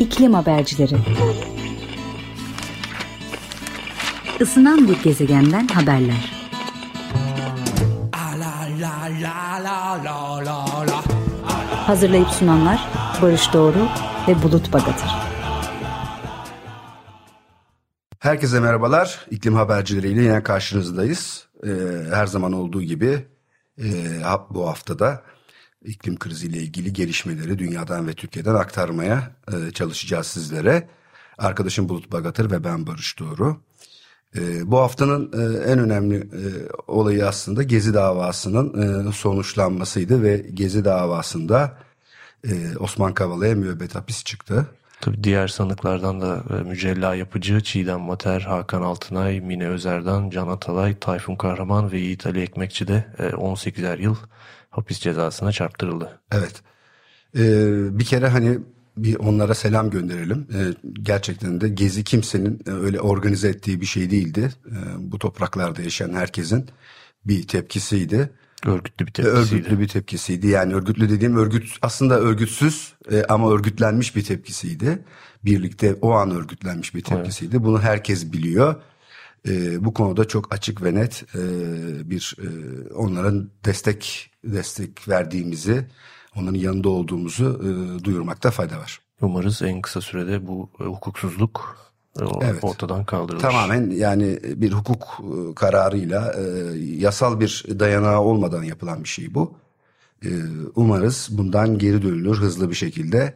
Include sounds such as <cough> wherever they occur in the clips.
İklim Habercileri Isınan bir gezegenden haberler. Hazırlayıp sunanlar Barış Doğru ve Bulut Bagatır. Herkese merhabalar. İklim habercileriyle yine karşınızdayız. Ee, her zaman olduğu gibi e, bu haftada iklim kriziyle ilgili gelişmeleri dünyadan ve Türkiye'den aktarmaya e, çalışacağız sizlere. Arkadaşım Bulut Bagatır ve ben Barış Doğru. E, bu haftanın e, en önemli e, olayı aslında Gezi davasının e, sonuçlanmasıydı ve Gezi davasında e, Osman Kavala'ya müebbet hapis çıktı. Tabii diğer sanıklardan da e, Mücella Yapıcı, Çiğdem Mater, Hakan Altınay, Mine Özer'dan, Can Atalay, Tayfun Kahraman ve Yiğit Ali Ekmekçi de 18'er yıl hapis cezasına çarptırıldı. Evet. Ee, bir kere hani bir onlara selam gönderelim. Ee, gerçekten de Gezi kimsenin e, öyle organize ettiği bir şey değildi. Ee, bu topraklarda yaşayan herkesin bir tepkisiydi. Örgütlü bir tepkisiydi. Örgütlü bir tepkisiydi. Yani örgütlü dediğim örgüt aslında örgütsüz e, ama örgütlenmiş bir tepkisiydi. Birlikte o an örgütlenmiş bir tepkisiydi. Evet. Bunu herkes biliyor. E, bu konuda çok açık ve net e, bir e, onların destek destek verdiğimizi, onların yanında olduğumuzu e, duyurmakta fayda var. Umarız en kısa sürede bu e, hukuksuzluk e, evet. ortadan kaldırılır. Tamamen yani bir hukuk e, kararıyla e, yasal bir dayanağı olmadan yapılan bir şey bu. E, umarız bundan geri dönülür hızlı bir şekilde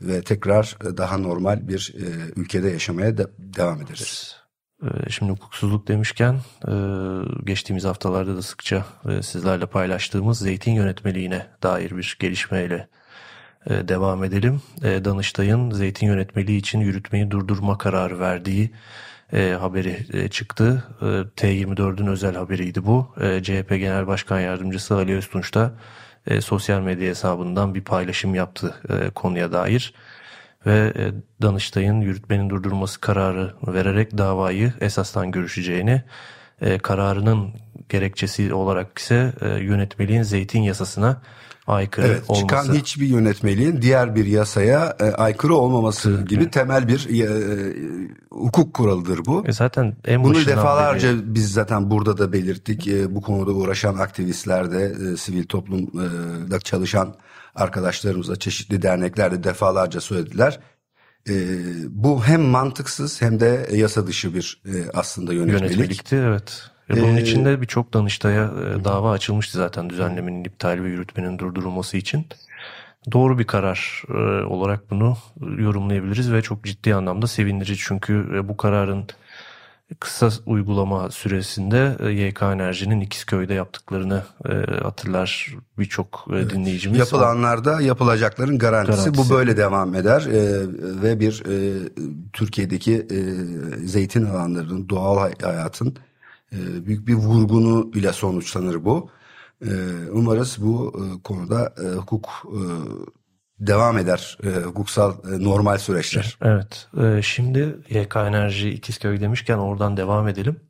ve tekrar daha normal bir e, ülkede yaşamaya de, devam ederiz. Ee, şimdi hukuksuzluk demişken e, geçtiğimiz haftalarda da sıkça e, sizlerle paylaştığımız zeytin yönetmeliğine dair bir gelişmeyle e, devam edelim. Danıştay'ın zeytin yönetmeliği için yürütmeyi durdurma kararı verdiği haberi çıktı. T24'ün özel haberiydi bu. CHP Genel Başkan Yardımcısı Ali Öztunç da sosyal medya hesabından bir paylaşım yaptı konuya dair ve e, Danıştay'ın yürütmenin durdurması kararı vererek davayı esastan görüşeceğini, e, kararının gerekçesi olarak ise e, yönetmeliğin zeytin yasasına aykırı evet, olması. Çıkan hiçbir yönetmeliğin diğer bir yasaya e, aykırı olmaması evet. gibi temel bir e, hukuk kuralıdır bu. E zaten en Bunu defalarca beri... biz zaten burada da belirttik. E, bu konuda uğraşan aktivistler de e, sivil toplumda çalışan arkadaşlarımızla çeşitli derneklerde defalarca söylediler. E, bu hem mantıksız hem de yasa dışı bir e, aslında yönetmelik. Yönetmelikti evet. E bunun ee, içinde birçok Danıştay'a e, dava açılmıştı zaten düzenlemenin iptali ve yürütmenin durdurulması için. Doğru bir karar e, olarak bunu yorumlayabiliriz ve çok ciddi anlamda sevindirici çünkü bu kararın kısa uygulama süresinde YK Enerji'nin İkizköy'de yaptıklarını hatırlar birçok e, dinleyicimiz. Yapılanlarda yapılacakların garantisi, garantisi. bu böyle devam eder ve bir Türkiye'deki zeytin alanlarının doğal hayatın büyük bir vurgunu ile sonuçlanır bu. Umarız bu konuda hukuk devam eder e, hukuksal e, normal süreçler. Evet. E, şimdi YK Enerji İkizköy demişken oradan devam edelim.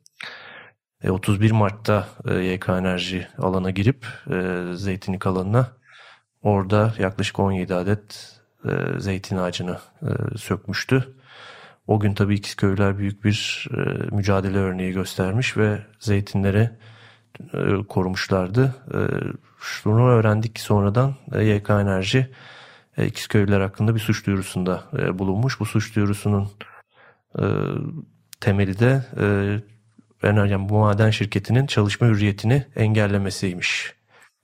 E, 31 Mart'ta e, YK Enerji alana girip e, zeytinlik alanına orada yaklaşık 17 adet e, zeytin ağacını e, sökmüştü. O gün tabii İkizköylüler büyük bir e, mücadele örneği göstermiş ve zeytinleri e, korumuşlardı. E, şunu öğrendik sonradan e, YK Enerji e, İkizköylüler hakkında bir suç duyurusunda e, bulunmuş. Bu suç duyurusunun temeli de yani bu maden şirketinin çalışma hürriyetini engellemesiymiş.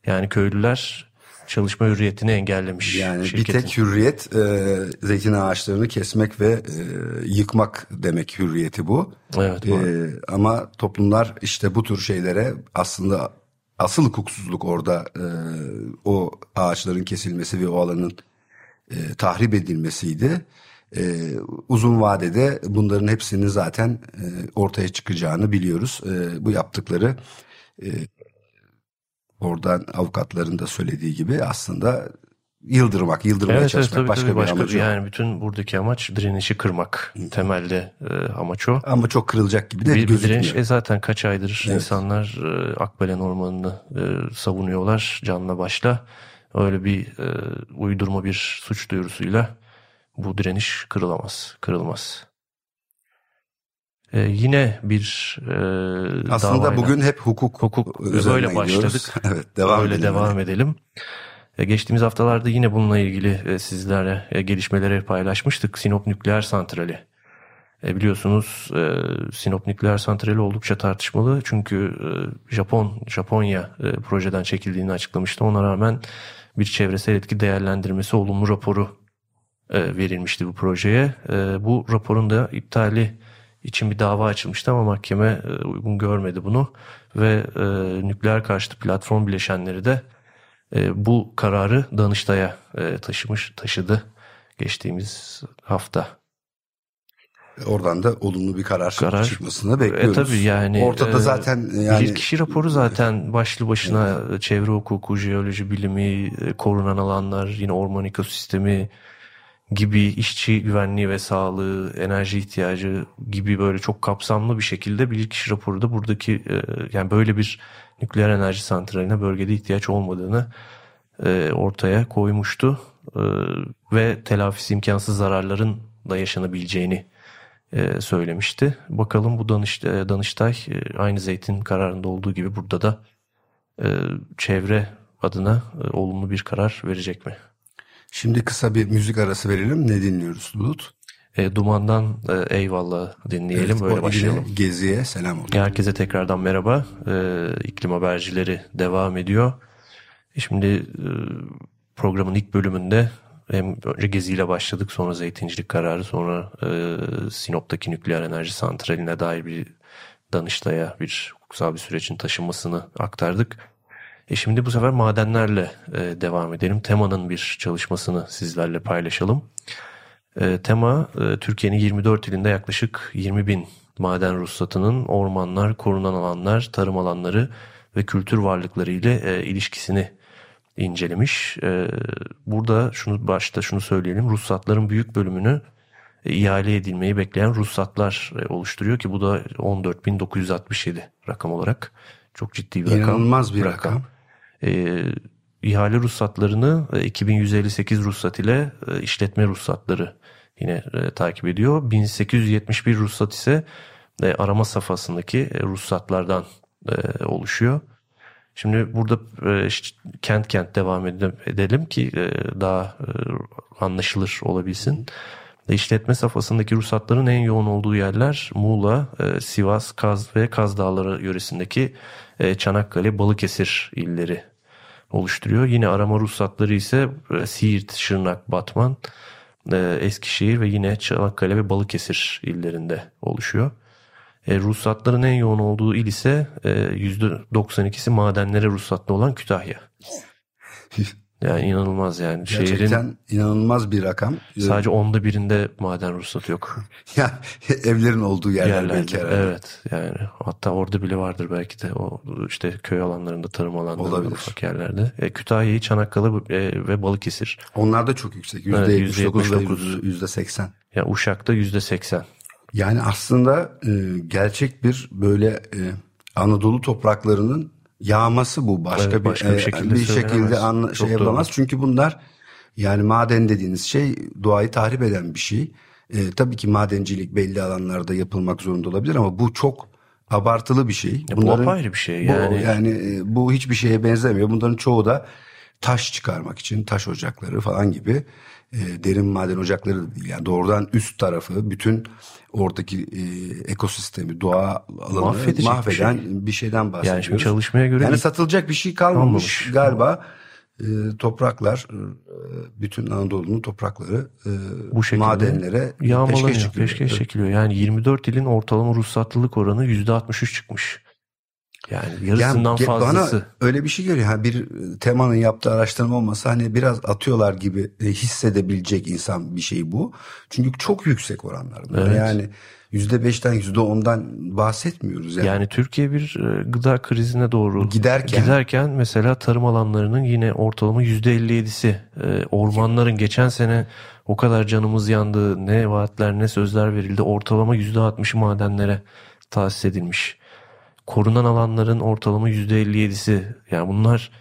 Yani köylüler çalışma hürriyetini engellemiş. Yani şirketin. bir tek hürriyet e, zeytin ağaçlarını kesmek ve e, yıkmak demek hürriyeti bu. Evet. E, ama toplumlar işte bu tür şeylere aslında asıl hukuksuzluk orada e, o ağaçların kesilmesi ve o alanın e, tahrip edilmesiydi. E, uzun vadede bunların hepsinin zaten e, ortaya çıkacağını biliyoruz. E, bu yaptıkları e, oradan avukatların da söylediği gibi aslında yıldırmak, yıldırmaya evet, çalışmak evet, tabii, başka tabii, bir başka bir, Yani bütün buradaki amaç direnişi kırmak. Hı. Temelde e, amaç o. Ama çok kırılacak gibi de bir, gözükmüyor. Direniş, e zaten kaç aydır evet. insanlar e, Akbelen Ormanı'nı e, savunuyorlar canla başla öyle bir e, uydurma bir suç duyurusuyla bu direniş kırılamaz, kırılmaz. Ee, yine bir e, Aslında davayla, bugün hep hukuk, hukuk üzerinden böyle başladık. gidiyoruz. <laughs> evet, devam böyle edelim. devam edelim. E, geçtiğimiz haftalarda yine bununla ilgili e, sizlere e, gelişmeleri paylaşmıştık. Sinop Nükleer Santrali. E, biliyorsunuz e, Sinop Nükleer Santrali oldukça tartışmalı. Çünkü e, Japon Japonya e, projeden çekildiğini açıklamıştı. Ona rağmen bir çevresel etki değerlendirmesi olumlu raporu e, verilmişti bu projeye. E, bu raporun da iptali için bir dava açılmıştı ama mahkeme e, uygun görmedi bunu ve e, nükleer karşıtı platform bileşenleri de e, bu kararı Danıştay'a e, taşımış taşıdı geçtiğimiz hafta. Oradan da olumlu bir karar, Karar. çıkmasını E, bekliyoruz. tabii yani Ortada e, zaten yani bir kişi raporu zaten başlı başına çevre hukuku, jeoloji bilimi, e, korunan alanlar, yine orman ekosistemi gibi işçi güvenliği ve sağlığı, enerji ihtiyacı gibi böyle çok kapsamlı bir şekilde bilirkişi raporu da buradaki e, yani böyle bir nükleer enerji santraline bölgede ihtiyaç olmadığını e, ortaya koymuştu E, ve telafisi imkansız zararların da yaşanabileceğini söylemişti. Bakalım bu Danış, Danıştay aynı Zeytin kararında olduğu gibi burada da çevre adına olumlu bir karar verecek mi? Şimdi kısa bir müzik arası verelim. Ne dinliyoruz Bulut? E, Duman'dan e, eyvallah dinleyelim Evet, böyle başlayalım. Gezi'ye selam olsun. Herkese tekrardan merhaba. E, iklim habercileri devam ediyor. E, şimdi e, programın ilk bölümünde hem önce geziyle başladık sonra zeytincilik kararı sonra e, Sinop'taki nükleer enerji santraline dair bir Danıştay'a bir hukuksal bir sürecin taşınmasını aktardık. E şimdi bu sefer madenlerle e, devam edelim. Tema'nın bir çalışmasını sizlerle paylaşalım. E, Tema e, Türkiye'nin 24 ilinde yaklaşık 20 bin maden ruhsatının ormanlar, korunan alanlar, tarım alanları ve kültür varlıkları ile e, ilişkisini incelemiş. E, burada şunu başta şunu söyleyelim. Ruhsatların büyük bölümünü e, ihale edilmeyi bekleyen ruhsatlar e, oluşturuyor ki bu da 14.967 rakam olarak çok ciddi bir rakam. İnanılmaz bir rakam. E, ihale ruhsatlarını e, 2158 ruhsat ile e, işletme ruhsatları yine e, takip ediyor. 1871 ruhsat ise e, arama safhasındaki e, ruhsatlardan e, oluşuyor. Şimdi burada e, kent kent devam edelim, ki e, daha e, anlaşılır olabilsin. E, İşletme safhasındaki ruhsatların en yoğun olduğu yerler Muğla, e, Sivas, Kaz ve Kaz Dağları yöresindeki e, Çanakkale, Balıkesir illeri oluşturuyor. Yine arama ruhsatları ise e, Siirt, Şırnak, Batman, e, Eskişehir ve yine Çanakkale ve Balıkesir illerinde oluşuyor. E, ruhsatların en yoğun olduğu il ise e, %92'si madenlere ruhsatlı olan Kütahya. <laughs> Yani inanılmaz yani. Gerçekten Şehrin inanılmaz bir rakam. sadece onda birinde maden ruhsatı yok. <laughs> ya evlerin olduğu yerler Yerlerde. belki herhalde. Evet yani hatta orada bile vardır belki de o işte köy alanlarında tarım alanlarında Olabilir. ufak yerlerde. E, Kütahya'yı Çanakkale e, ve Balıkesir. Onlar da çok yüksek. Evet, %79 ve %79. %80. Yani Uşak'ta yüzde seksen. Yani aslında e, gerçek bir böyle e, Anadolu topraklarının yağması bu. Başka Evet, bir başka bir e, şekilde bir şekilde anla, Çok şey doğru. yapılamaz. Çünkü bunlar yani maden dediğiniz şey doğayı tahrip eden bir şey. E, tabii ki madencilik belli alanlarda yapılmak zorunda olabilir ama bu çok abartılı bir şey. Ya bu apayrı bir şey bu, yani. yani e, bu hiçbir şeye benzemiyor. Bunların çoğu da taş çıkarmak için taş ocakları falan gibi e, derin maden ocakları da değil. Yani doğrudan üst tarafı bütün oradaki e, ekosistemi, doğa alanını Mahvedecek bir mahveden şey. bir, şeyden bahsediyoruz. Yani çalışmaya göre Yani satılacak bir şey kalmamış, Kalmamış. galiba. E, topraklar, e, bütün Anadolu'nun toprakları e, bu şekilde madenlere peşkeş çekiliyor. peşkeş çekiliyor. Yani 24 ilin ortalama ruhsatlılık oranı yüzde 63 çıkmış. Yani yarısından Yani fazlası. Bana öyle bir şey geliyor. Ha, bir temanın yaptığı araştırma olmasa hani biraz atıyorlar gibi e, hissedebilecek insan bir şey bu. Çünkü çok yüksek oranlar. bunlar. Evet. Yani %5'ten %10'dan bahsetmiyoruz. Yani. Yani Türkiye bir e, gıda krizine doğru Giderken- giderken mesela tarım alanlarının yine ortalama %57'si e, ormanların geçen sene o kadar canımız yandı ne vaatler ne sözler verildi ortalama %60'ı madenlere tahsis edilmiş. Korunan alanların ortalama %57'si yani bunlar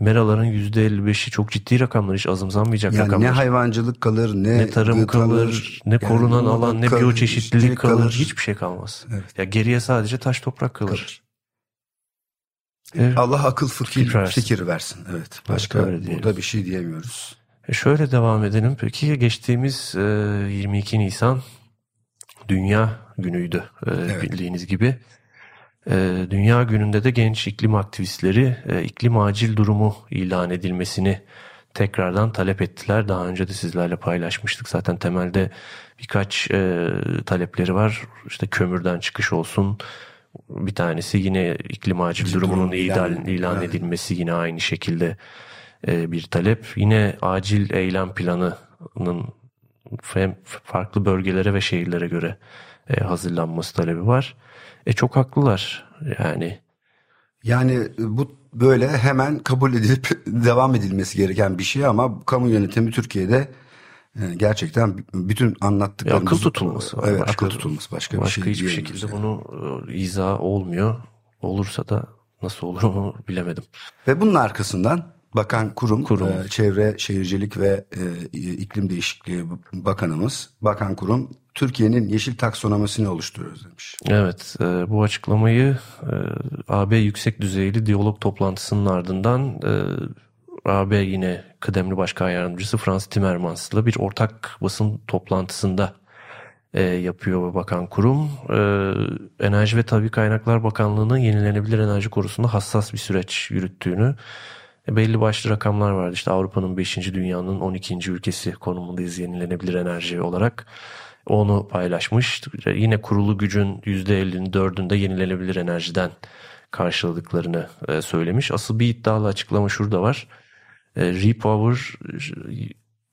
meraların %55'i çok ciddi rakamlar hiç azımsanmayacak Yani rakamlar. ne hayvancılık kalır ne, ne tarım kalır, ne korunan yani alan, ne kalır, biyoçeşitlilik kalır, kalır. hiçbir şey kalmaz. Evet. Ya geriye sadece taş toprak kalır. Kalır. E, Allah akıl fikir, Fikir versin. fikir versin. Evet. Başka burada bir şey diyemiyoruz. E şöyle devam edelim. Peki geçtiğimiz e, 22 Nisan Dünya Günü'ydü e, Evet. bildiğiniz gibi. E, Dünya Günü'nde de genç iklim aktivistleri e, iklim acil durumu ilan edilmesini tekrardan talep ettiler. Daha önce de sizlerle paylaşmıştık. Zaten temelde birkaç e, talepleri var. İşte kömürden çıkış olsun. Bir tanesi yine iklim acil İklim durumunun durumu ilan- ilan, ilan evet. edilmesi yine aynı şekilde e, bir talep. Yine acil eylem planının farklı bölgelere ve şehirlere göre e, hazırlanması talebi var. E çok haklılar. Yani Yani bu böyle hemen kabul edilip <laughs> devam edilmesi gereken bir şey ama kamu yönetimi Türkiye'de e, gerçekten bütün anlattıklarımız Bir akıl tutulması var. Evet, Başka- akıl tutulması başka, bir başka şey hiçbir diyemiyoruz şekilde yani. bunu e, izah olmuyor. Olursa da nasıl olur <laughs> onu bilemedim. Ve bunun arkasından Bakan Kurum, Kurum. e, Çevre, Şehircilik ve e, İklim Değişikliği Bakanımız, Bakan Kurum Türkiye'nin yeşil taksonomisini oluşturuyoruz demiş. Evet, e, bu açıklamayı e, AB yüksek düzeyli diyalog toplantısının ardından e, AB yine kıdemli başkan yardımcısı Frans Timmermans'la bir ortak basın toplantısında e, yapıyor bakan kurum. E, Enerji ve Tabi Kaynaklar Bakanlığı'nın yenilenebilir enerji konusunda hassas bir süreç yürüttüğünü belli başlı rakamlar vardı. İşte Avrupa'nın 5. dünyanın 12. ülkesi konumundayız yenilenebilir enerji olarak. Onu paylaşmış. Yine kurulu gücün %50'nin dördünde yenilenebilir enerjiden karşıladıklarını e, söylemiş. Asıl bir iddialı açıklama şurada var. E, Repower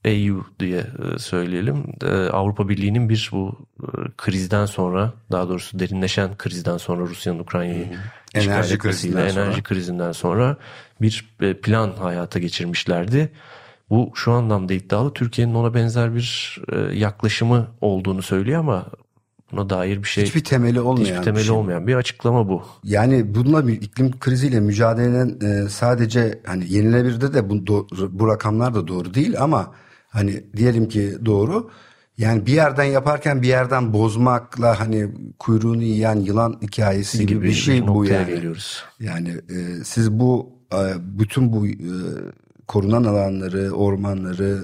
EU diye e, söyleyelim. E, Avrupa Birliği'nin bir bu e, krizden sonra daha doğrusu derinleşen krizden sonra Rusya'nın Ukrayna'yı Enerji krizinden sonra. enerji krizinden sonra bir e, plan hayata geçirmişlerdi. Bu şu anlamda iddialı. Türkiye'nin ona benzer bir e, yaklaşımı olduğunu söylüyor ama buna dair bir şey Hiçbir temeli olmayan hiçbir bir temeli şey. olmayan bir açıklama bu. Yani bununla bir iklim kriziyle mücadelenin e, sadece hani yenilebilirde de bu, bu rakamlar da doğru değil ama hani diyelim ki doğru. Yani bir yerden yaparken bir yerden bozmakla hani kuyruğunu yiyen yılan hikayesi gibi, bir şey bu yani. geliyoruz. Yani e, siz bu e, bütün bu e, korunan alanları, ormanları,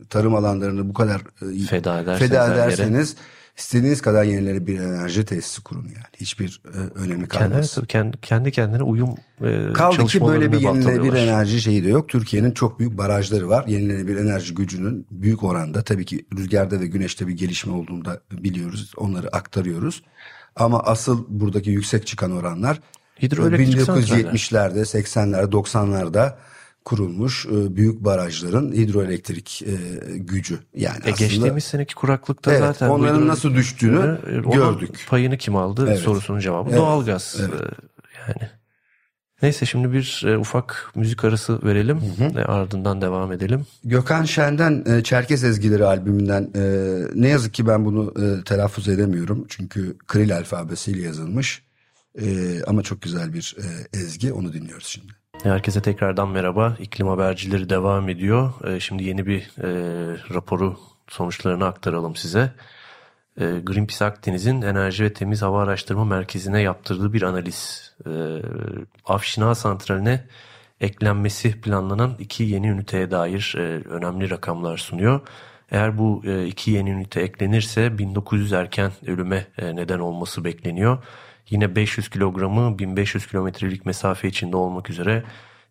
e, tarım alanlarını bu kadar e, Feda ederseniz feda her yere. İstediğiniz kadar yenilenebilir enerji tesisi kurun yani. Hiçbir e, önemi kalmaz. kendi, kendi kendine uyum e, Kaldı ki böyle bir yenilenebilir enerji şeyi de yok. Türkiye'nin çok büyük barajları var. Yenilenebilir enerji gücünün büyük oranda tabii ki rüzgarda ve güneşte bir gelişme olduğunu da biliyoruz. Onları aktarıyoruz. Ama asıl buradaki yüksek çıkan oranlar Hidroelektrik santraller. 1970'lerde, 80'lerde, 90'larda kurulmuş e, büyük barajların hidroelektrik e, gücü. Yani E aslında geçtiğimiz seneki kuraklıkta Evet, zaten onların nasıl düştüğünü e, gördük. Payını kim aldı Evet. sorusunun cevabı Evet, doğalgaz. evet. Yani. Neyse şimdi bir e, ufak müzik arası verelim. E, ardından devam edelim. Gökhan Şen'den e, Çerkez Ezgileri albümünden e, ne yazık ki ben bunu e, telaffuz edemiyorum. Çünkü Kril alfabesiyle yazılmış. E, ama çok güzel bir e, ezgi onu dinliyoruz şimdi. Herkese tekrardan merhaba. İklim habercileri devam ediyor. Ee, Şimdi yeni bir e, raporu sonuçlarını aktaralım size. E, Greenpeace Akdeniz'in Enerji ve Temiz Hava Araştırma Merkezi'ne yaptırdığı bir analiz. E, Afşina Santrali'ne eklenmesi planlanan iki yeni üniteye dair e, önemli rakamlar sunuyor. Eğer bu e, iki yeni ünite eklenirse 1900 erken ölüme neden olması bekleniyor. Yine 500 kilogramı 1500 kilometrelik mesafe içinde olmak üzere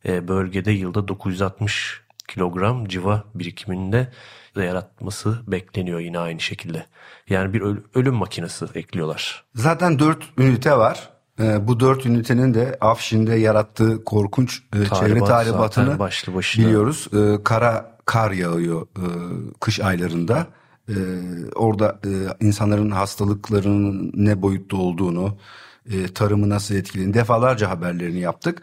e, bölgede yılda 960 kilogram civa birikiminde de yaratması bekleniyor yine aynı şekilde. Yani bir öl- ölüm makinesi ekliyorlar. Zaten dört ünite var. E, bu dört ünitenin de Afşin'de yarattığı korkunç e, çevre Tahribat tahribatını başlı başına. biliyoruz. Kara kar yağıyor kış aylarında. Orada insanların hastalıklarının ne boyutta olduğunu, e, tarımı nasıl etkilediğini defalarca haberlerini yaptık.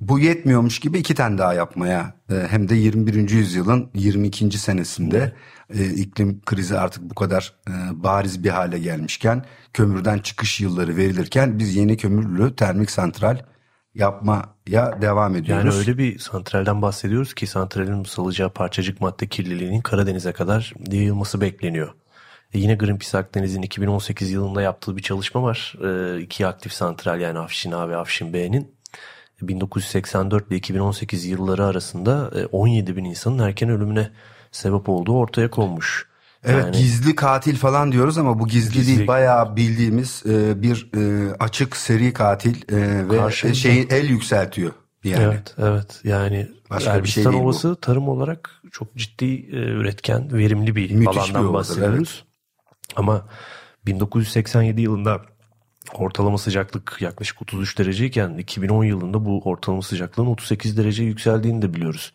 Bu yetmiyormuş gibi iki tane daha yapmaya e, hem de 21. yüzyılın 22. senesinde e, iklim krizi artık bu kadar e, bariz bir hale gelmişken kömürden çıkış yılları verilirken biz yeni kömürlü termik santral yapmaya devam ediyoruz. Yani öyle bir santralden bahsediyoruz ki santralin salacağı parçacık madde kirliliğinin Karadeniz'e kadar yayılması bekleniyor. E yine Greenpeace Akdeniz'in 2018 yılında yaptığı bir çalışma var. E, iki aktif santral yani Afşin A ve Afşin B'nin 1984 ile 2018 yılları arasında 17 e, bin insanın erken ölümüne sebep olduğu ortaya konmuş. Evet yani, gizli katil falan diyoruz ama bu gizli, gizli. değil bayağı bildiğimiz e, bir e, açık seri katil e, ve Karşımda. şeyi el yükseltiyor. Yani. Evet evet yani Başka Elbistan bir şey Ovası bu. tarım olarak çok ciddi e, üretken verimli bir Müthiş alandan bir bahsediyoruz. Evet. Ama 1987 yılında ortalama sıcaklık yaklaşık 33 dereceyken 2010 yılında bu ortalama sıcaklığın 38 derece yükseldiğini de biliyoruz.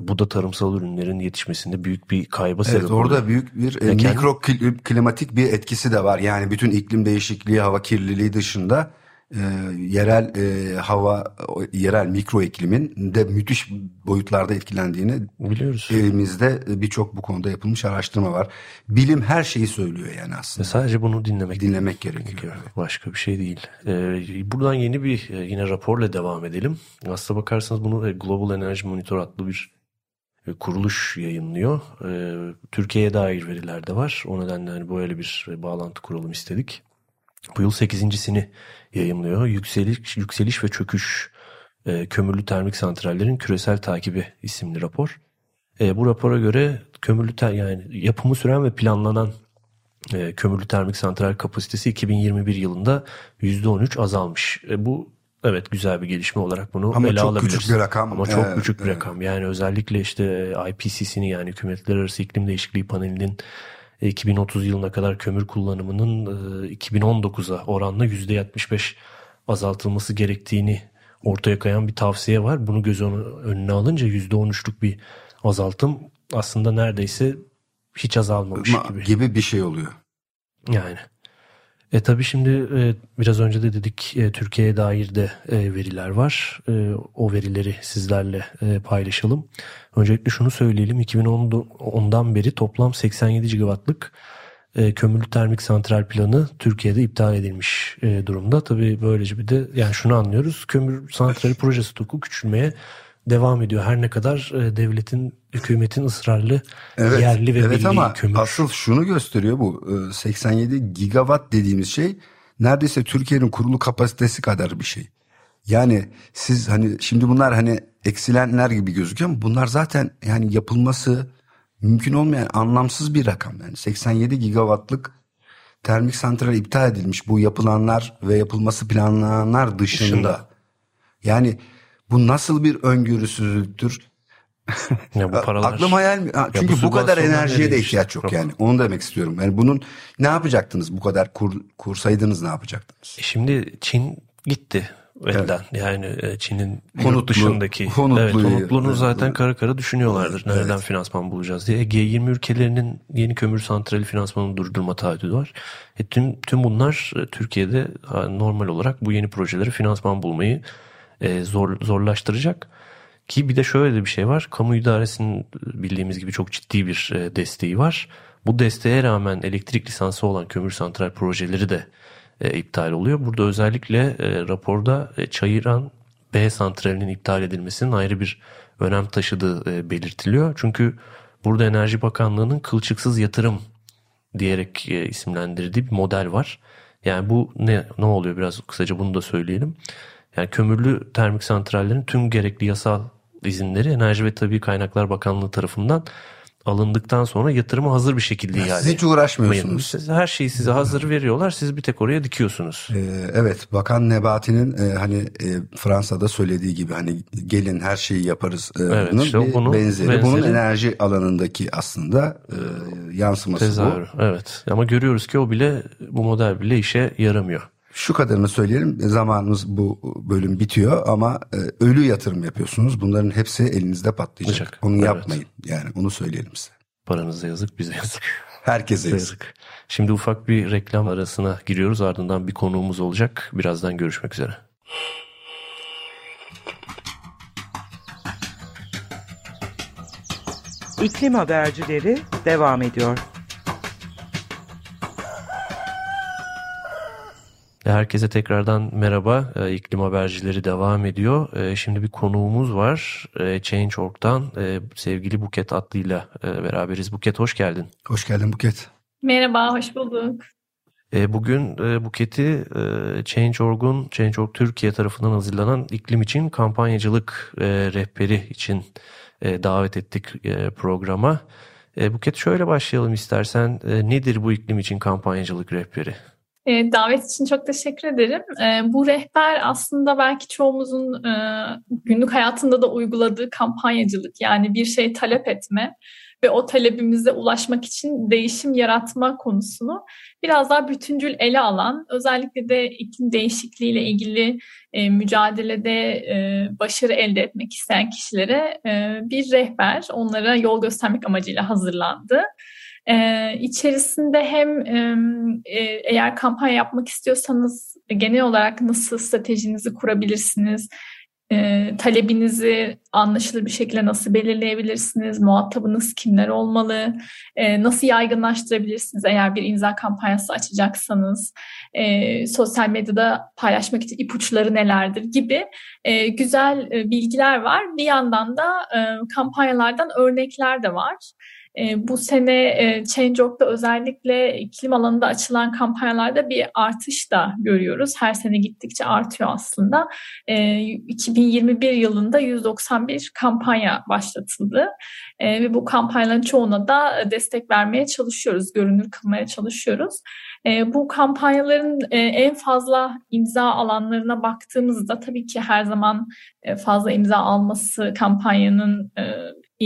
E, bu da tarımsal ürünlerin yetişmesinde büyük bir kayba sebep evet, orada oluyor. büyük bir e, mikro klimatik bir etkisi de var. Yani bütün iklim değişikliği, hava kirliliği dışında e, yerel e, hava, yerel mikro iklimin de müthiş boyutlarda etkilendiğini biliyoruz. Elimizde birçok bu konuda yapılmış araştırma var. Bilim her şeyi söylüyor yani aslında. Ve sadece bunu dinlemek dinlemek gerekiyor. Başka bir şey değil. Ee, buradan yeni bir e, yine raporla devam edelim. Aslına bakarsanız bunu e, Global Energy Monitor adlı bir e, kuruluş yayınlıyor. Türkiye'ye dair veriler de var. O nedenle hani böyle bir bağlantı kuralım istedik. Bu yıl sekizincisini yayımlıyor. Yükseliş, yükseliş ve çöküş e, kömürlü termik santrallerin küresel takibi isimli rapor. E, bu rapora göre kömürlü ter, yani yapımı süren ve planlanan e, kömürlü termik santral kapasitesi 2021 yılında %13 azalmış. E, bu evet güzel bir gelişme olarak bunu Ama ele çok küçük bir rakam. Ama çok ee, küçük bir evet. rakam. Yani özellikle işte IPCC'nin yani Hükümetler Arası İklim Değişikliği Paneli'nin 2030 yılına kadar kömür kullanımının 2019'a oranla %75 azaltılması gerektiğini ortaya koyan bir tavsiye var. Bunu göz önüne alınca %13'lük bir azaltım aslında neredeyse hiç azalmamış gibi. Gibi bir şey oluyor. Yani. E tabii şimdi e, biraz önce de dedik e, Türkiye'ye dair de e, veriler var. E, o verileri sizlerle e, paylaşalım. Öncelikle şunu söyleyelim 2010'dan beri toplam 87 gigawattlık e, kömürlü termik santral planı Türkiye'de iptal edilmiş e, durumda. Tabii böylece bir de yani şunu anlıyoruz kömür santrali projesi stoku küçülmeye devam ediyor. Her ne kadar e, devletin, hükümetin ısrarlı evet, yerli ve evet milli ama kömür. Asıl şunu gösteriyor bu 87 e, gigawatt dediğimiz şey neredeyse Türkiye'nin kurulu kapasitesi kadar bir şey. Yani siz hani şimdi bunlar hani eksilenler gibi gözüküyor ama bunlar zaten yani yapılması mümkün olmayan anlamsız bir rakam. Yani 87 gigawattlık termik santral iptal edilmiş bu yapılanlar ve yapılması planlananlar dışında. dışında. Yani bu nasıl bir öngörüsüzlüktür? <laughs> Ya bu paralar, Aklım hayal mi? Çünkü bu, bu kadar enerjiye de ihtiyaç yok, yok yani. Onu demek istiyorum. Yani bunun ne yapacaktınız? Bu kadar kur, kursaydınız ne yapacaktınız? E şimdi Çin gitti elden. Evet. Yani e, Çin'in Hunutlu, dışındaki Hunutlu'yu, evet, Hunutlu'nu zaten kara kara düşünüyorlardır. Evet. Nereden finansman bulacağız diye. G20 ülkelerinin yeni kömür santrali finansmanını durdurma taahhüdü var. E, tüm, tüm bunlar e, Türkiye'de normal olarak bu yeni projeleri finansman bulmayı e, zor, zorlaştıracak. Ki bir de şöyle de bir şey var. Kamu idaresinin bildiğimiz gibi çok ciddi bir e, desteği var. Bu desteğe rağmen elektrik lisansı olan kömür santral projeleri de e, iptal oluyor. Burada özellikle e, raporda e, Çayıran B santralinin iptal edilmesinin ayrı bir önem taşıdığı e, belirtiliyor. Çünkü burada Enerji Bakanlığı'nın kılçıksız yatırım diyerek e, isimlendirdiği bir model var. Yani bu ne ne oluyor biraz kısaca bunu da söyleyelim. Yani kömürlü termik santrallerin tüm gerekli yasal izinleri Enerji ve Tabi Kaynaklar Bakanlığı tarafından alındıktan sonra yatırıma hazır bir şekilde yani. Siz hiç uğraşmıyorsunuz. Siz, her şeyi size hazır veriyorlar. Siz bir tek oraya dikiyorsunuz. Ee, evet Bakan Nebati'nin e, hani e, Fransa'da söylediği gibi hani gelin her şeyi yaparız. E, evet, bunun işte bir bunun benzeri. benzeri. Bunun enerji alanındaki aslında e, yansıması Tezahürü, bu. Evet ama görüyoruz ki o bile bu model bile işe yaramıyor. Şu kadarını söyleyelim. Zamanımız bu bölüm bitiyor ama e, ölü yatırım yapıyorsunuz. Bunların hepsi elinizde patlayacak. Olacak. Onu evet. yapmayın. Yani onu söyleyelim size. Paranıza yazık, bize yazık. Herkese yazık. yazık. Şimdi ufak bir reklam arasına giriyoruz. Ardından bir konuğumuz olacak. Birazdan görüşmek üzere. İklim habercileri devam ediyor. Herkese tekrardan merhaba. E, iklim habercileri devam ediyor. E, şimdi bir konuğumuz var. E, Change.org'dan sevgili Buket Atlı'yla beraberiz. Buket hoş geldin. Hoş geldin Buket. Merhaba, hoş bulduk. Bugün Buket'i Change.org'un, Change.org Türkiye tarafından hazırlanan iklim için kampanyacılık rehberi için davet ettik programa. Buket şöyle başlayalım istersen. Nedir bu iklim için kampanyacılık rehberi? E, davet için çok teşekkür ederim. E, bu rehber aslında belki çoğumuzun e, günlük hayatında da uyguladığı kampanyacılık. Yani bir şey talep etme ve o talebimize ulaşmak için değişim yaratma konusunu biraz daha bütüncül ele alan, özellikle de iklim değişikliğiyle ilgili e, mücadelede e, başarı elde etmek isteyen kişilere bir rehber, onlara yol göstermek amacıyla hazırlandı. Ee, içerisinde hem e, eğer kampanya yapmak istiyorsanız genel olarak nasıl stratejinizi kurabilirsiniz, e, talebinizi anlaşılır bir şekilde nasıl belirleyebilirsiniz, muhatabınız kimler olmalı, e, nasıl yaygınlaştırabilirsiniz eğer bir imza kampanyası açacaksanız, e, sosyal medyada paylaşmak için ipuçları nelerdir gibi e, güzel e, bilgiler var. Bir yandan da e, kampanyalardan örnekler de var. E, bu sene e, Change.org'da özellikle iklim alanında açılan kampanyalarda bir artış da görüyoruz. Her sene gittikçe artıyor aslında. E, 2021 yılında 191 kampanya başlatıldı. E, ve bu kampanyaların çoğuna da destek vermeye çalışıyoruz, görünür kılmaya çalışıyoruz. E, bu kampanyaların e, en fazla imza alanlarına baktığımızda tabii ki her zaman e, fazla imza alması kampanyanın e,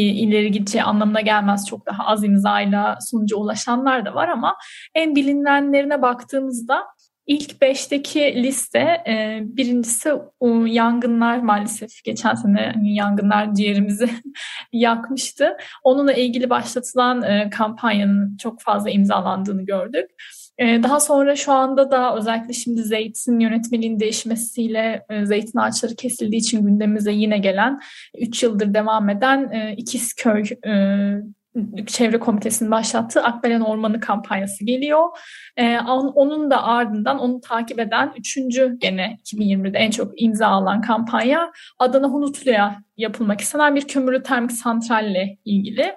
ileri gideceği anlamına gelmez. Çok daha az imzayla sonuca ulaşanlar da var ama en bilinenlerine baktığımızda ilk beşteki liste e, birincisi yangınlar maalesef geçen sene hani yangınlar ciğerimizi <laughs> yakmıştı. Onunla ilgili başlatılan e, kampanyanın çok fazla imzalandığını gördük. Ee, daha sonra şu anda da özellikle şimdi zeytin yönetmeliğin değişmesiyle e, zeytin ağaçları kesildiği için gündemimize yine gelen 3 yıldır devam eden e, İkizköy e, Çevre Komitesi'nin başlattığı Akbelen Ormanı kampanyası geliyor. onun da ardından onu takip eden üçüncü gene 2020'de en çok imza alan kampanya Adana Hunutlu'ya yapılmak istenen bir kömürlü termik santralle ilgili.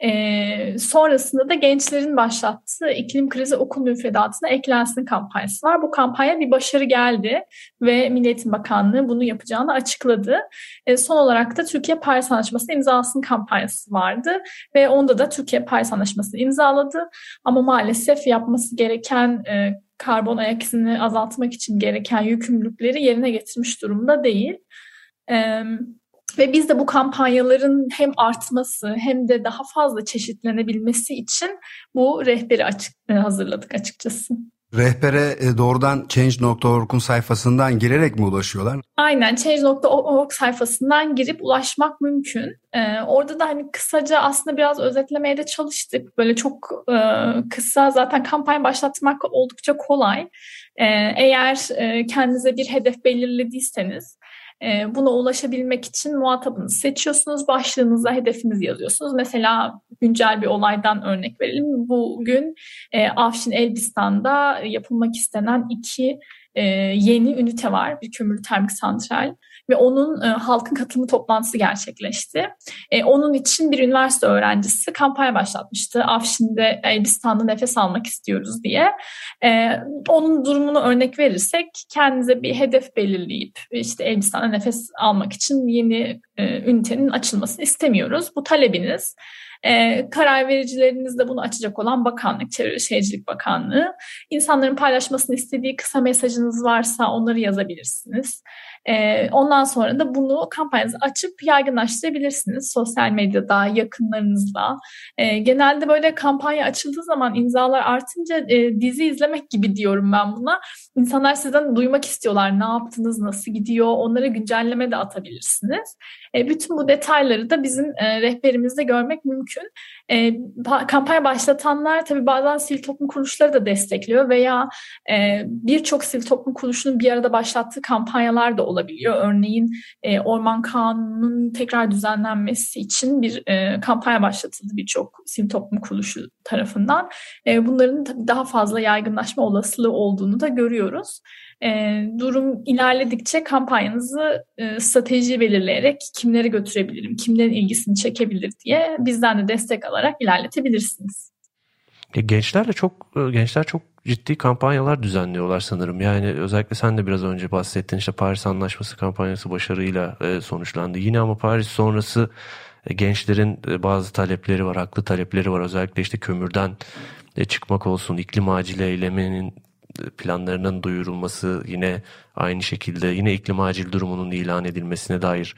E, sonrasında da gençlerin başlattığı iklim krizi okul müfredatına eklensin kampanyası var. Bu kampanya bir başarı geldi ve Milliyetin Bakanlığı bunu yapacağını açıkladı. E, son olarak da Türkiye Paris Anlaşması imzalasın kampanyası vardı ve onda da Türkiye Paris Anlaşması'nı imzaladı. Ama maalesef yapması gereken e, karbon ayak izini azaltmak için gereken yükümlülükleri yerine getirmiş durumda değil. Evet. Ve biz de bu kampanyaların hem artması hem de daha fazla çeşitlenebilmesi için bu rehberi açık, e, hazırladık açıkçası. Rehbere e, doğrudan Change.org'un sayfasından girerek mi ulaşıyorlar? Aynen Change.org sayfasından girip ulaşmak mümkün. Ee, orada da hani kısaca aslında biraz özetlemeye de çalıştık. Böyle çok e, kısa zaten kampanya başlatmak oldukça kolay. Ee, eğer e, kendinize bir hedef belirlediyseniz buna ulaşabilmek için muhatabınızı seçiyorsunuz. Başlığınıza hedefinizi yazıyorsunuz. Mesela güncel bir olaydan örnek verelim. Bugün e, Afşin Elbistan'da yapılmak istenen iki e, yeni ünite var. Bir kömür termik santral ve onun e, halkın katılımı toplantısı gerçekleşti. E, onun için bir üniversite öğrencisi kampanya başlatmıştı. Afşin'de Elbistan'da nefes almak istiyoruz diye. E, onun durumunu örnek verirsek kendinize bir hedef belirleyip işte Elbistan'da nefes almak için yeni e, ünitenin açılmasını istemiyoruz. Bu talebiniz. E, karar vericileriniz de bunu açacak olan bakanlık, Çevre Şehircilik Bakanlığı. İnsanların paylaşmasını istediği kısa mesajınız varsa onları yazabilirsiniz. E, ondan sonra da bunu kampanyanızı açıp yaygınlaştırabilirsiniz sosyal medyada, yakınlarınızla. E, genelde böyle kampanya açıldığı zaman imzalar artınca e, dizi izlemek gibi diyorum ben buna. İnsanlar sizden duymak istiyorlar ne yaptınız, nasıl gidiyor, onlara güncelleme de atabilirsiniz. E, bütün bu detayları da bizim e, rehberimizde görmek mümkün. E, kampanya başlatanlar tabii bazen sivil toplum kuruluşları da destekliyor veya e, birçok sivil toplum kuruluşunun bir arada başlattığı kampanyalar da olabiliyor. Örneğin e, Orman Kanunu'nun tekrar düzenlenmesi için bir e, kampanya başlatıldı birçok sivil toplum kuruluşu tarafından. E, bunların daha fazla yaygınlaşma olasılığı olduğunu da görüyoruz. E, durum ilerledikçe kampanyanızı e, strateji belirleyerek kimlere götürebilirim, kimlerin ilgisini çekebilir diye bizden de destek alarak ilerletebilirsiniz. E, gençlerle çok e, gençler çok ciddi kampanyalar düzenliyorlar sanırım. Yani özellikle sen de biraz önce bahsettin işte Paris Anlaşması kampanyası başarıyla e, sonuçlandı. Yine ama Paris sonrası gençlerin bazı talepleri var, haklı talepleri var. Özellikle işte kömürden çıkmak olsun, iklim acil eyleminin planlarının duyurulması yine aynı şekilde yine iklim acil durumunun ilan edilmesine dair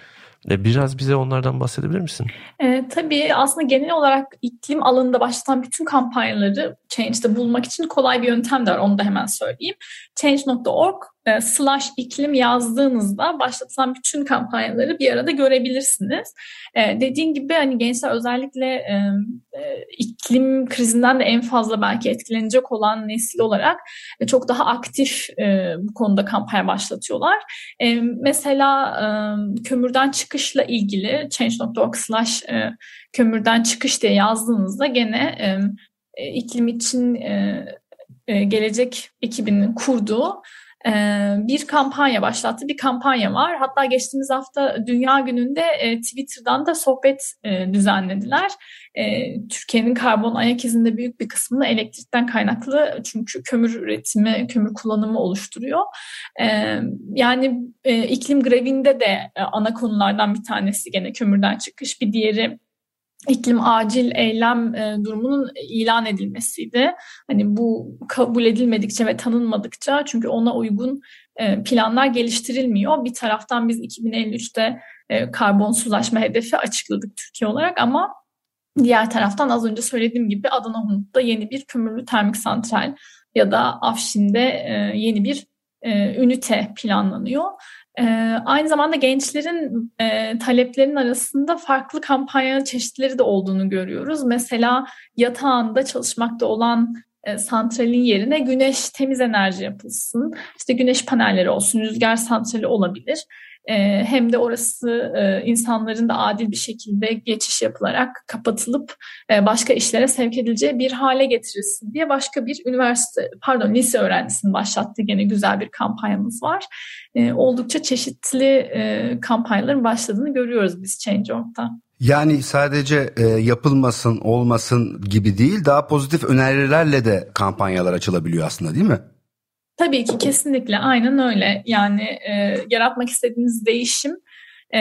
e, Biraz bize onlardan bahsedebilir misin? E, tabii aslında genel olarak iklim alanında başlatan bütün kampanyaları Change'de bulmak için kolay bir yöntem de var. Onu da hemen söyleyeyim. Change.org e, slash iklim yazdığınızda başlatılan bütün kampanyaları bir arada görebilirsiniz. E, dediğin gibi hani gençler özellikle e, iklim krizinden de en fazla belki etkilenecek olan nesil olarak çok daha aktif bu konuda kampanya başlatıyorlar. Mesela kömürden çıkışla ilgili change.org slash kömürden çıkış diye yazdığınızda gene iklim için gelecek ekibinin kurduğu bir kampanya başlattı. Bir kampanya var. Hatta geçtiğimiz hafta Dünya Günü'nde e, Twitter'dan da sohbet e, düzenlediler. E, Türkiye'nin karbon ayak izinde büyük bir kısmını elektrikten kaynaklı çünkü kömür üretimi, kömür kullanımı oluşturuyor. Yani iklim grevinde de ana konulardan bir tanesi gene kömürden çıkış, bir diğeri iklim acil eylem e, durumunun ilan edilmesiydi. Hani bu kabul edilmedikçe ve tanınmadıkça çünkü ona uygun e, planlar geliştirilmiyor. Bir taraftan biz 2053'te e, karbonsuzlaşma hedefi açıkladık Türkiye olarak ama diğer taraftan az önce söylediğim gibi Adana Hunut'ta yeni bir kömürlü termik santral ya da Afşin'de e, yeni bir e, ünite planlanıyor. E, aynı zamanda gençlerin e, taleplerinin arasında farklı kampanya çeşitleri de olduğunu görüyoruz. Mesela yatağında çalışmakta olan e, santralin yerine güneş temiz enerji yapılsın. İşte güneş panelleri olsun, rüzgar santrali olabilir. E, hem de orası e, insanların da adil bir şekilde geçiş yapılarak kapatılıp e, başka işlere sevk edileceği bir hale getirilsin diye başka bir üniversite, pardon lise öğrencisinin başlattığı gene güzel bir kampanyamız var. E, oldukça çeşitli e, kampanyaların başladığını görüyoruz biz Change.org'da. Yani sadece e, yapılmasın, olmasın gibi değil, daha pozitif önerilerle de kampanyalar açılabiliyor aslında değil mi? Tabii ki kesinlikle aynen öyle. Yani e, yaratmak istediğiniz değişim e,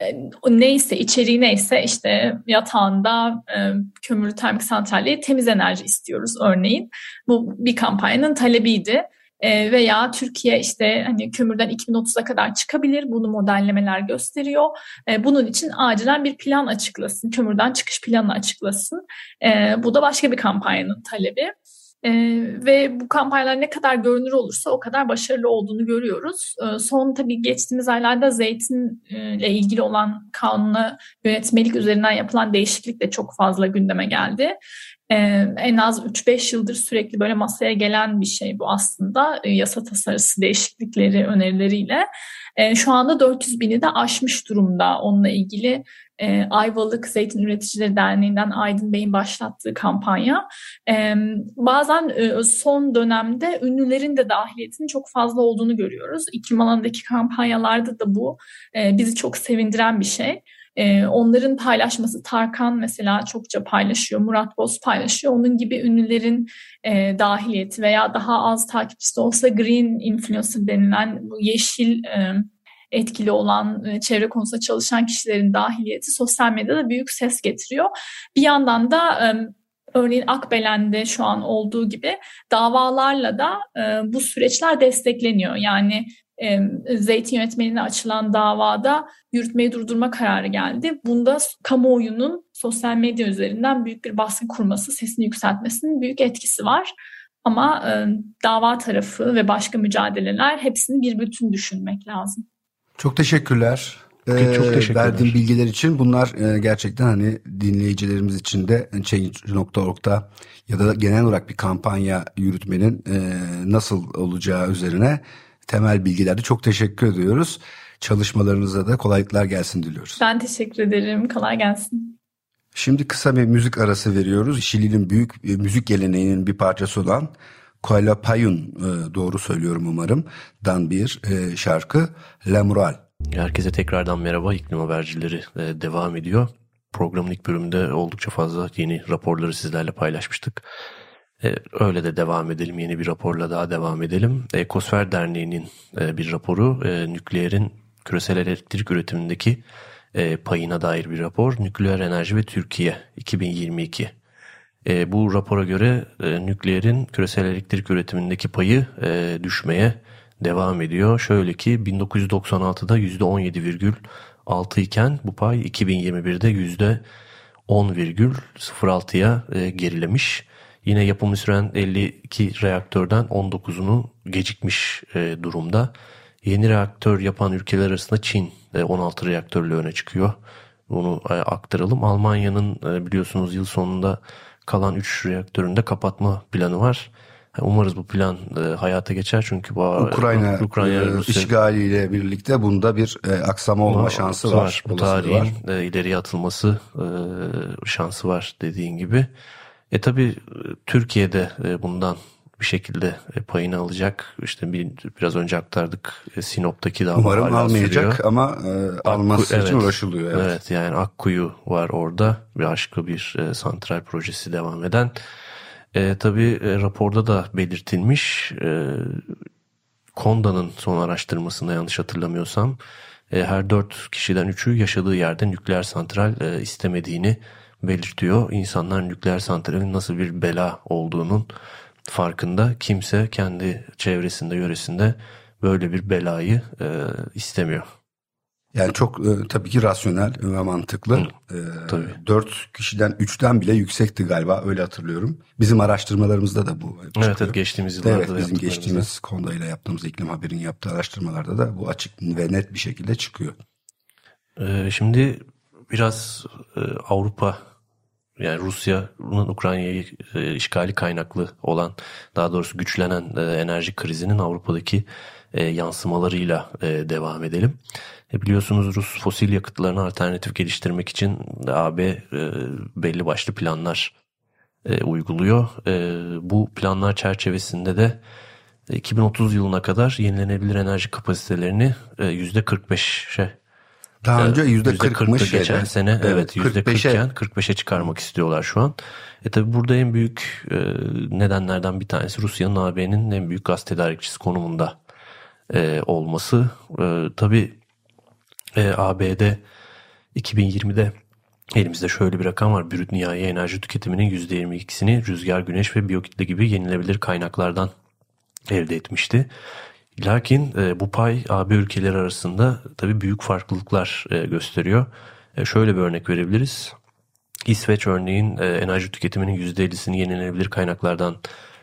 e, neyse içeriği neyse işte yatağında e, kömürlü termik santrali temiz enerji istiyoruz örneğin. Bu bir kampanyanın talebiydi. E, veya Türkiye işte hani kömürden 2030'a kadar çıkabilir. Bunu modellemeler gösteriyor. E, bunun için acilen bir plan açıklasın. Kömürden çıkış planı açıklasın. E, bu da başka bir kampanyanın talebi. E, ve bu kampanyalar ne kadar görünür olursa o kadar başarılı olduğunu görüyoruz. E, son tabii geçtiğimiz aylarda zeytinle ilgili olan kanuna yönetmelik üzerinden yapılan değişiklik de çok fazla gündeme geldi. Ee, en az 3-5 yıldır sürekli böyle masaya gelen bir şey bu aslında e, yasa tasarısı değişiklikleri önerileriyle. E, şu anda 400 bini de aşmış durumda onunla ilgili e, Ayvalık Zeytin Üreticileri Derneği'nden Aydın Bey'in başlattığı kampanya. E, bazen e, son dönemde ünlülerin de dahiliyetinin çok fazla olduğunu görüyoruz. İklim alanındaki kampanyalarda da bu e, bizi çok sevindiren bir şey. E, onların paylaşması Tarkan mesela çokça paylaşıyor, Murat Boz paylaşıyor. Onun gibi ünlülerin e, dahiliyeti veya daha az takipçisi olsa green influencer denilen bu yeşil e, etkili olan e, çevre konusunda çalışan kişilerin dahiliyeti sosyal medyada büyük ses getiriyor. Bir yandan da örneğin Akbelen'de şu an olduğu gibi davalarla da e, bu süreçler destekleniyor. Yani e, zeytin yönetmenine açılan davada yürütmeyi durdurma kararı geldi. Bunda kamuoyunun sosyal medya üzerinden büyük bir baskı kurması, sesini yükseltmesinin büyük etkisi var. Ama e, dava tarafı ve başka mücadeleler hepsini bir bütün düşünmek lazım. Çok teşekkürler. e, Çok teşekkürler. verdiğin bilgiler için. Bunlar e, gerçekten hani dinleyicilerimiz için de Change.org'da ya da genel olarak bir kampanya yürütmenin e, nasıl olacağı üzerine temel bilgilerdi. Çok teşekkür ediyoruz. Çalışmalarınıza da kolaylıklar gelsin diliyoruz. Ben teşekkür ederim. Kolay gelsin. Şimdi kısa bir müzik arası veriyoruz. Şili'nin büyük e, müzik geleneğinin bir parçası olan Kualapayun e, doğru söylüyorum umarım dan bir e, şarkı La Mural. Herkese tekrardan merhaba. İklim habercileri e, devam ediyor. Programın ilk bölümünde oldukça fazla yeni raporları sizlerle paylaşmıştık. E, öyle de devam edelim. Yeni bir raporla daha devam edelim. Ekosfer Derneği'nin e, bir raporu nükleerin küresel elektrik üretimindeki payına dair bir rapor. Nükleer enerji ve Türkiye 2022. E, bu rapora göre e, nükleerin küresel elektrik üretimindeki payı e, düşmeye devam ediyor. Şöyle ki 1996'da %17,6 iken bu pay 2021'de %10,06'ya e, gerilemiş. Yine yapımı süren 52 reaktörden 19'unu gecikmiş e, durumda. Yeni reaktör yapan ülkeler arasında Çin e, 16 reaktörle öne çıkıyor. Bunu e, aktaralım. Almanya'nın e, biliyorsunuz yıl sonunda kalan 3 reaktöründe kapatma planı var. Umarız bu plan e, hayata geçer çünkü bu Ukrayna, Ukrayna e, Rusya işgaliyle birlikte bunda bir e, aksama olma şansı var. Bu olasılığı tarihin var. e, ileriye atılması e, şansı var dediğin gibi. E tabi Türkiye'de e, bundan bir şekilde e, payını alacak. İşte bir, biraz önce aktardık e, Sinop'taki dava Umarım hala almayacak sürüyor. ama e, alması evet. için uğraşılıyor. Evet. Evet. yani Akkuyu var orada bir aşkı bir e, santral projesi devam eden. E, tabii e, raporda da belirtilmiş e, Konda'nın son araştırmasında yanlış hatırlamıyorsam e, her dört kişiden üçü yaşadığı yerde nükleer santral e, istemediğini belirtiyor. İnsanlar nükleer santralin nasıl bir bela olduğunun farkında. Kimse kendi çevresinde, yöresinde böyle bir belayı e, istemiyor. Yani çok e, tabii ki rasyonel ve mantıklı. E, tabii. Dört kişiden üçten bile yüksekti galiba öyle hatırlıyorum. Bizim araştırmalarımızda da bu Evet, çıkıyor. evet geçtiğimiz yıllarda Evet bizim geçtiğimiz konudayla yaptığımız iklim haberin yaptığı araştırmalarda da bu açık ve net bir şekilde çıkıyor. Ee, şimdi biraz e, Avrupa yani Rusya'nın Ukrayna'yı e, işgali kaynaklı olan daha doğrusu güçlenen e, enerji krizinin Avrupa'daki e, yansımalarıyla devam edelim. Biliyorsunuz Rus fosil yakıtlarına alternatif geliştirmek için AB belli başlı planlar uyguluyor. Bu planlar çerçevesinde de 2030 yılına kadar yenilenebilir enerji kapasitelerini e, %45'e Daha önce yüzde 40'tı kırkmış geçen sene evet yüzde 45'e %40'ken 45'e çıkarmak istiyorlar şu an. E tabi burada en büyük e, nedenlerden bir tanesi Rusya'nın AB'nin en büyük gaz tedarikçisi konumunda e, olması. Tabi e, ABD 2020'de elimizde şöyle bir rakam var. Brüt nihai enerji tüketiminin %22'sini rüzgar, güneş ve biyokitle gibi yenilebilir kaynaklardan elde etmişti. Lakin e, bu pay AB ülkeleri arasında tabii büyük farklılıklar e, gösteriyor. E, şöyle bir örnek verebiliriz. İsveç örneğin e, enerji tüketiminin %50'sini yenilenebilir kaynaklardan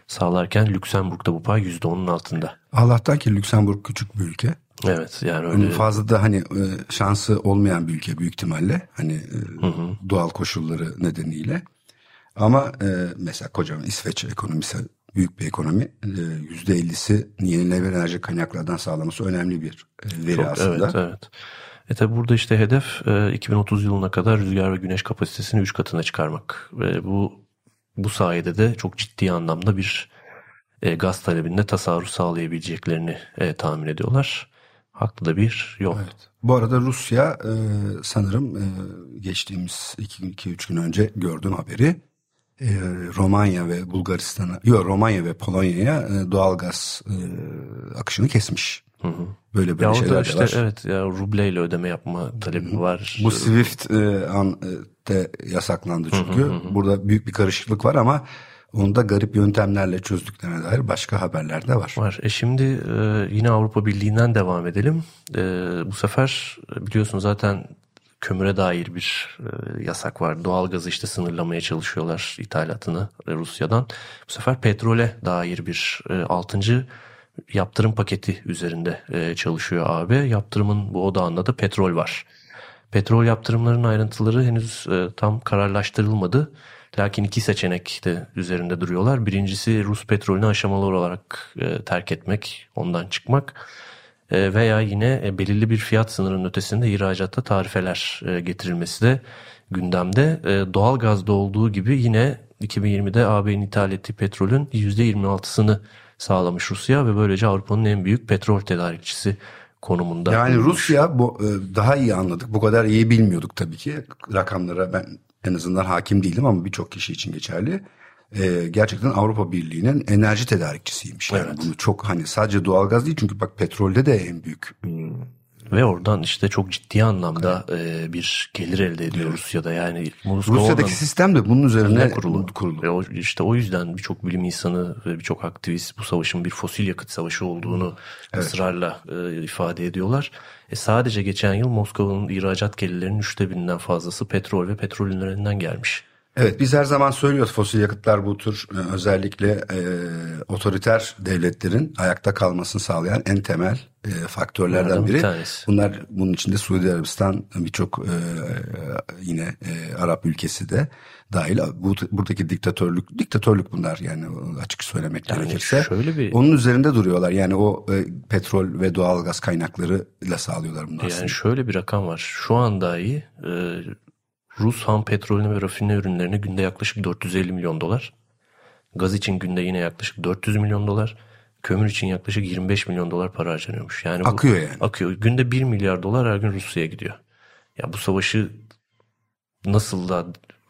sağlarken Lüksemburg'da bu pay %10'un altında. Allah'tan ki Lüksemburg küçük bir ülke. Evet yani öyle fazla da hani e, şansı olmayan bir ülke büyük ihtimalle. Hani e, doğal koşulları nedeniyle. Ama e, mesela kocaman İsveç ekonomisi büyük bir ekonomi. E, Yüzde ellisi yenilenebilir enerji kaynaklardan sağlaması önemli bir e, veri Çok- aslında. Evet, evet. E tabi burada işte hedef e, 2030 yılına kadar rüzgar ve güneş kapasitesini 3 katına çıkarmak. Ve bu bu sayede de çok ciddi anlamda bir e, gaz talebinde tasarruf sağlayabileceklerini e, tahmin ediyorlar. Haklı da bir yol. Evet. Bu arada Rusya e, sanırım e, geçtiğimiz 2-3 gün önce gördüğüm haberi e, Romanya ve Bulgaristan'a yok Romanya ve Polonya'ya e, doğalgaz e, akışını kesmiş. Hı hı. Böyle Ya böyle orada şeyler işte var. evet ya rubleyle ödeme yapma talebi var. Bu Swift e, an, de yasaklandı çünkü. Burada büyük bir karışıklık var ama onu da garip yöntemlerle çözdüklerine dair başka haberler de var. Var. E şimdi e, yine Avrupa Birliği'nden devam edelim. E, bu sefer e, biliyorsun zaten kömüre dair bir e, yasak var. Doğalgazı işte sınırlamaya çalışıyorlar ithalatını Rusya'dan. Bu sefer petrole dair bir e, 6. yaptırım paketi üzerinde e, çalışıyor AB. Yaptırımın bu odağında da petrol var. Petrol yaptırımlarının ayrıntıları henüz e, tam kararlaştırılmadı. Lakin iki seçenek de üzerinde duruyorlar. Birincisi Rus petrolünü aşamalı olarak terk etmek, ondan çıkmak veya yine e, belirli bir fiyat sınırının ötesinde ihracatta tarifeler e, getirilmesi de gündemde. E, doğal gazda olduğu gibi yine 2020'de AB'nin ithal ettiği petrolün %26'sını sağlamış Rusya ve böylece Avrupa'nın en büyük petrol tedarikçisi konumunda. Yani Rusya bu e, daha iyi anladık. Bu kadar iyi bilmiyorduk tabii ki. Rakamlara ben en azından hakim değilim ama birçok kişi için geçerli. Ee, gerçekten Avrupa Birliği'nin enerji tedarikçisiymiş. Yani Evet. bunu çok hani sadece doğalgaz değil çünkü bak petrolde de en büyük. Ve oradan işte çok ciddi anlamda e, bir gelir elde ediyor Rusya'da. Yani Moskova'dan Rusya'daki sistem de bunun üzerine kurulu. kurulu. Ve o, işte o yüzden birçok bilim insanı ve birçok aktivist bu savaşın bir fosil yakıt savaşı olduğunu ısrarla e, ifade ediyorlar. E, sadece geçen yıl Moskova'nın ihracat gelirlerinin üçte birinden fazlası petrol ve petrol ürünlerinden gelmiş. Evet biz her zaman söylüyoruz fosil yakıtlar bu tür e, özellikle e, otoriter devletlerin ayakta kalmasını sağlayan en temel e, faktörlerden Bunlardan bir biri. tanesi. Bunlar bunun içinde Suudi Arabistan birçok e, yine e, Arap ülkesi de dahil. Bu buradaki diktatörlük diktatörlük bunlar yani açık söylemek Yani gerekirse. şöyle bir Onun üzerinde duruyorlar. Yani o e, petrol ve doğalgaz kaynaklarıyla sağlıyorlar aslında. Yani şöyle bir rakam var. Şu an dahi e, Rus ham petrolüne ve rafine ürünlerine günde yaklaşık 450 milyon dolar. Gaz için günde yine yaklaşık 400 milyon dolar. Kömür için yaklaşık 25 milyon dolar para harcanıyormuş. Yani bu, Akıyor yani. Akıyor. Günde 1 milyar dolar her gün Rusya'ya gidiyor. Ya bu savaşı nasıl da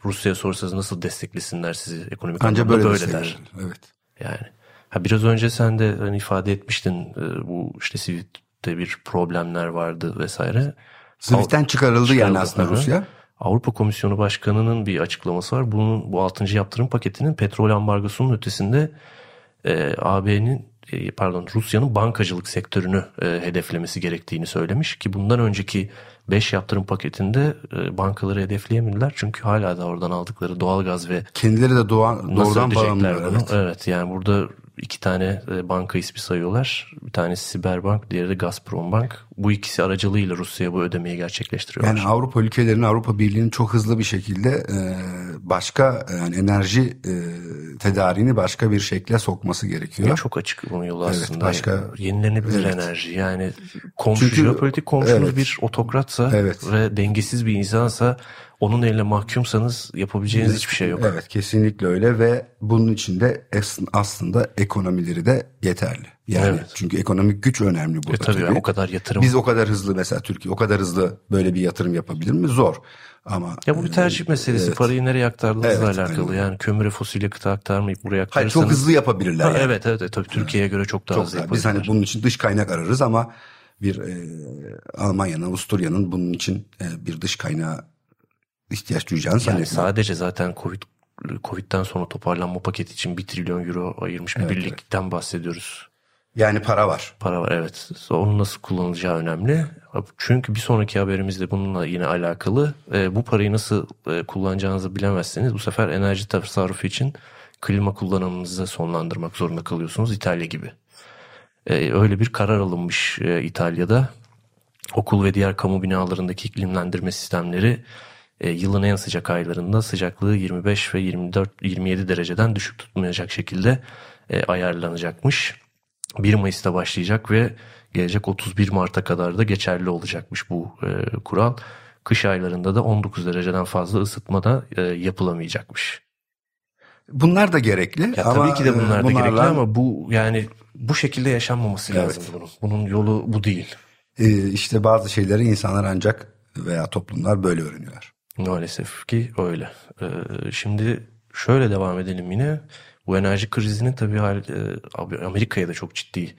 Rusya'ya sorsanız nasıl desteklesinler sizi ekonomik Anca anlamda böyle, böyle der. Evet. Yani ha biraz önce sen de hani ifade etmiştin e, bu işte Swift'te bir problemler vardı vesaire. Swift'ten çıkarıldı, Çıkarıldı, yani aslında. Rusya. Avrupa Komisyonu Başkanı'nın bir açıklaması var. Bunun bu 6. yaptırım paketinin petrol ambargosunun ötesinde e, AB'nin e, pardon Rusya'nın bankacılık sektörünü e, hedeflemesi gerektiğini söylemiş ki bundan önceki 5 yaptırım paketinde e, bankaları hedefleyemediler çünkü hala da oradan aldıkları doğalgaz ve Kendileri de doğan, doğrudan bağımlılar. Evet. Evet. yani burada iki tane e, banka ismi sayıyorlar. Bir tanesi Siberbank, diğeri de Gazprombank. Bu ikisi aracılığıyla Rusya'ya bu ödemeyi gerçekleştiriyorlar. Yani Avrupa ülkelerinin Avrupa Birliği'nin çok hızlı bir şekilde e, başka yani enerji e, tedariğini başka bir şekle sokması gerekiyor. Ya çok açık bunun yolu Evet, aslında. başka- Yenilenebilir Evet. enerji. Yani komşu, Çünkü- jeopolitik komşunuz evet. bir otokratsa Evet. ve dengesiz bir insansa onun eline mahkumsanız yapabileceğiniz hiçbir şey yok. Evet kesinlikle öyle ve bunun için de as- aslında ekonomileri de yeterli. Yani Evet. çünkü ekonomik güç önemli E burada tabii, tabii. o kadar yatırım. Biz o kadar hızlı mesela Türkiye o kadar hızlı böyle bir yatırım yapabilir mi? Zor. Ama ya bu bir tercih e, meselesi. evet. Parayı nereye aktardığınızla Evet, alakalı. aynen. Yani kömüre fosil yakıta aktarmayıp buraya Hayır aktarırsanız. çok hızlı yapabilirler. Ha, yani. Evet evet evet. tabii Türkiye'ye göre çok daha Çok hızlı. Biz hani bunun için dış kaynak ararız ama bir e, Almanya'nın, Avusturya'nın bunun için e, bir dış kaynağa ihtiyaç duyacağını Yani zannetmiyorum. sadece zaten Covid Covid'den sonra toparlanma paketi için 1 trilyon euro ayırmış bir Evet, birlikten bahsediyoruz. Yani para var. Para var evet. Onun nasıl kullanılacağı önemli. Çünkü bir sonraki haberimiz de bununla yine alakalı. E, bu parayı nasıl e, kullanacağınızı bilemezseniz bu sefer enerji tasarrufu için klima kullanımınızı sonlandırmak zorunda kalıyorsunuz İtalya gibi. E, öyle bir karar alınmış e, İtalya'da. Okul ve diğer kamu binalarındaki iklimlendirme sistemleri e, yılın en sıcak aylarında sıcaklığı 25 ve 24 27 dereceden düşük tutmayacak şekilde ayarlanacakmış. 1 Mayıs'ta başlayacak ve gelecek 31 Mart'a kadar da geçerli olacakmış bu kural. Kış aylarında da 19 dereceden fazla ısıtma da yapılamayacakmış. Bunlar da gerekli. Ya ama tabii ki de bunlar da e, gerekli bunlarla, ama bu yani bu şekilde yaşanmaması Evet. lazım bunun. Bunun yolu bu değil. e, işte bazı şeyleri insanlar ancak veya toplumlar böyle öğreniyorlar. Maalesef ki öyle. Ee, şimdi şöyle devam edelim yine. Bu enerji krizinin tabii e, Amerika'ya da çok ciddi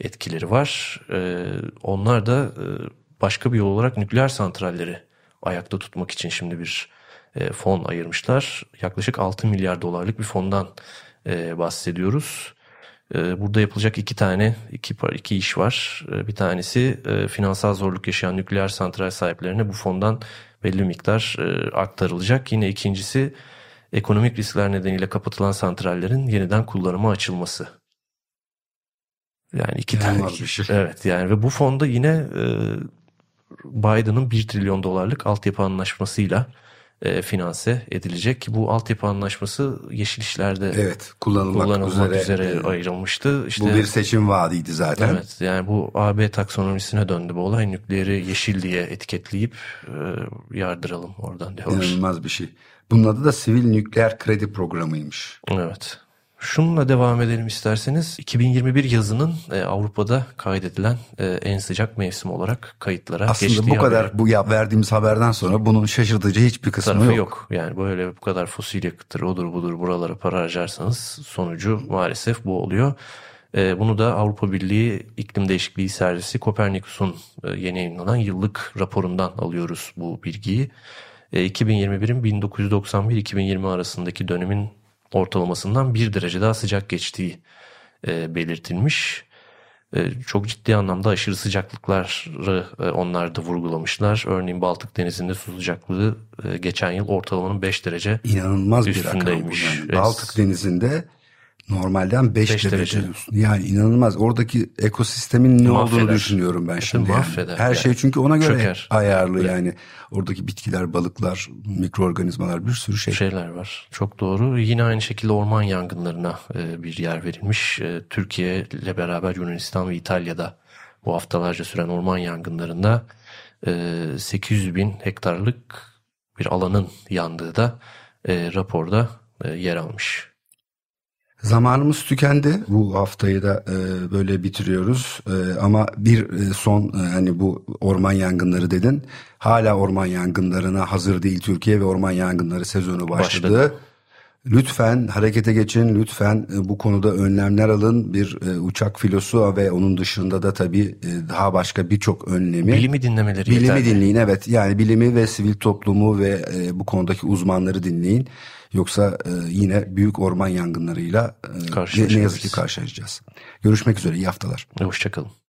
etkileri var. Ee, onlar da e, başka bir yol olarak nükleer santralleri ayakta tutmak için şimdi bir e, fon ayırmışlar. Yaklaşık 6 milyar dolarlık bir fondan e, bahsediyoruz. E, Burada yapılacak iki tane iki, iki iş var. E, Bir tanesi e, finansal zorluk yaşayan nükleer santral sahiplerine bu fondan belli miktar e, aktarılacak. Yine ikincisi ekonomik riskler nedeniyle kapatılan santrallerin yeniden kullanıma açılması. Yani iki tane. bir şey. Evet yani ve bu fonda yine e, Biden'ın 1 trilyon dolarlık altyapı anlaşmasıyla e, finanse edilecek ki bu altyapı anlaşması yeşil işlerde Evet kullanılmak, kullanılmak üzere, üzere, e, ayrılmıştı. İşte, bu bir seçim vaadiydi zaten. Evet yani bu AB taksonomisine döndü bu olay. Nükleeri yeşil diye etiketleyip e, yardıralım oradan diyorlar. İnanılmaz bir şey. Bunun adı da Sivil Nükleer Kredi Programı'ymış. Evet. Şununla devam edelim isterseniz. 2021 yazının e, Avrupa'da kaydedilen e, en sıcak mevsim olarak kayıtlara Aslında geçtiği bu kadar haberi. bu ya verdiğimiz haberden sonra bunun şaşırtıcı hiçbir kısmı tarafı yok. yok. Yani böyle bu kadar fosil yakıttır, odur budur buralara para harcarsanız sonucu maalesef bu oluyor. E, bunu da Avrupa Birliği İklim Değişikliği Servisi Kopernikus'un e, yeni yayınlanan yıllık raporundan alıyoruz bu bilgiyi. E, 2021'in 1991-2020 arasındaki dönemin ortalamasından bir derece daha sıcak geçtiği e, belirtilmiş. E, çok ciddi anlamda aşırı sıcaklıkları e, onlar da vurgulamışlar. Örneğin Baltık Denizi'nde su sıcaklığı e, geçen yıl ortalamanın 5 derece İnanılmaz bir rakam bu Üstündeymiş. yani. Baltık Denizi'nde normalden 5 Beş derece, derece. Yani inanılmaz. Oradaki ekosistemin ne Mahveder. olduğunu düşünüyorum ben şimdi. yani. mahveder Her yani. şey çünkü ona göre Çöker. ayarlı Evet. yani. Oradaki bitkiler, balıklar, mikroorganizmalar bir sürü şey. şeyler var. Çok doğru. Yine aynı şekilde orman yangınlarına e, bir yer verilmiş. E, Türkiye ile beraber Yunanistan ve İtalya'da bu haftalarca süren orman yangınlarında e, 800 bin hektarlık bir alanın yandığı da e, raporda e, yer almış. Zamanımız tükendi. Bu haftayı da e, böyle bitiriyoruz. E, ama bir e, son e, hani bu orman yangınları dedin. Hala orman yangınlarına hazır değil Türkiye ve orman yangınları sezonu başladı. Başladı. Lütfen harekete geçin. Lütfen e, bu konuda önlemler alın. Bir e, uçak filosu ve onun dışında da tabii e, daha başka birçok önlemi. Bilimi dinlemeleri Bilimi yeterli. dinleyin evet yani bilimi ve sivil toplumu ve bu konudaki uzmanları dinleyin. Yoksa yine büyük orman yangınlarıyla ne, yazık ki karşılaşacağız. Görüşmek üzere iyi haftalar. Hoşçakalın.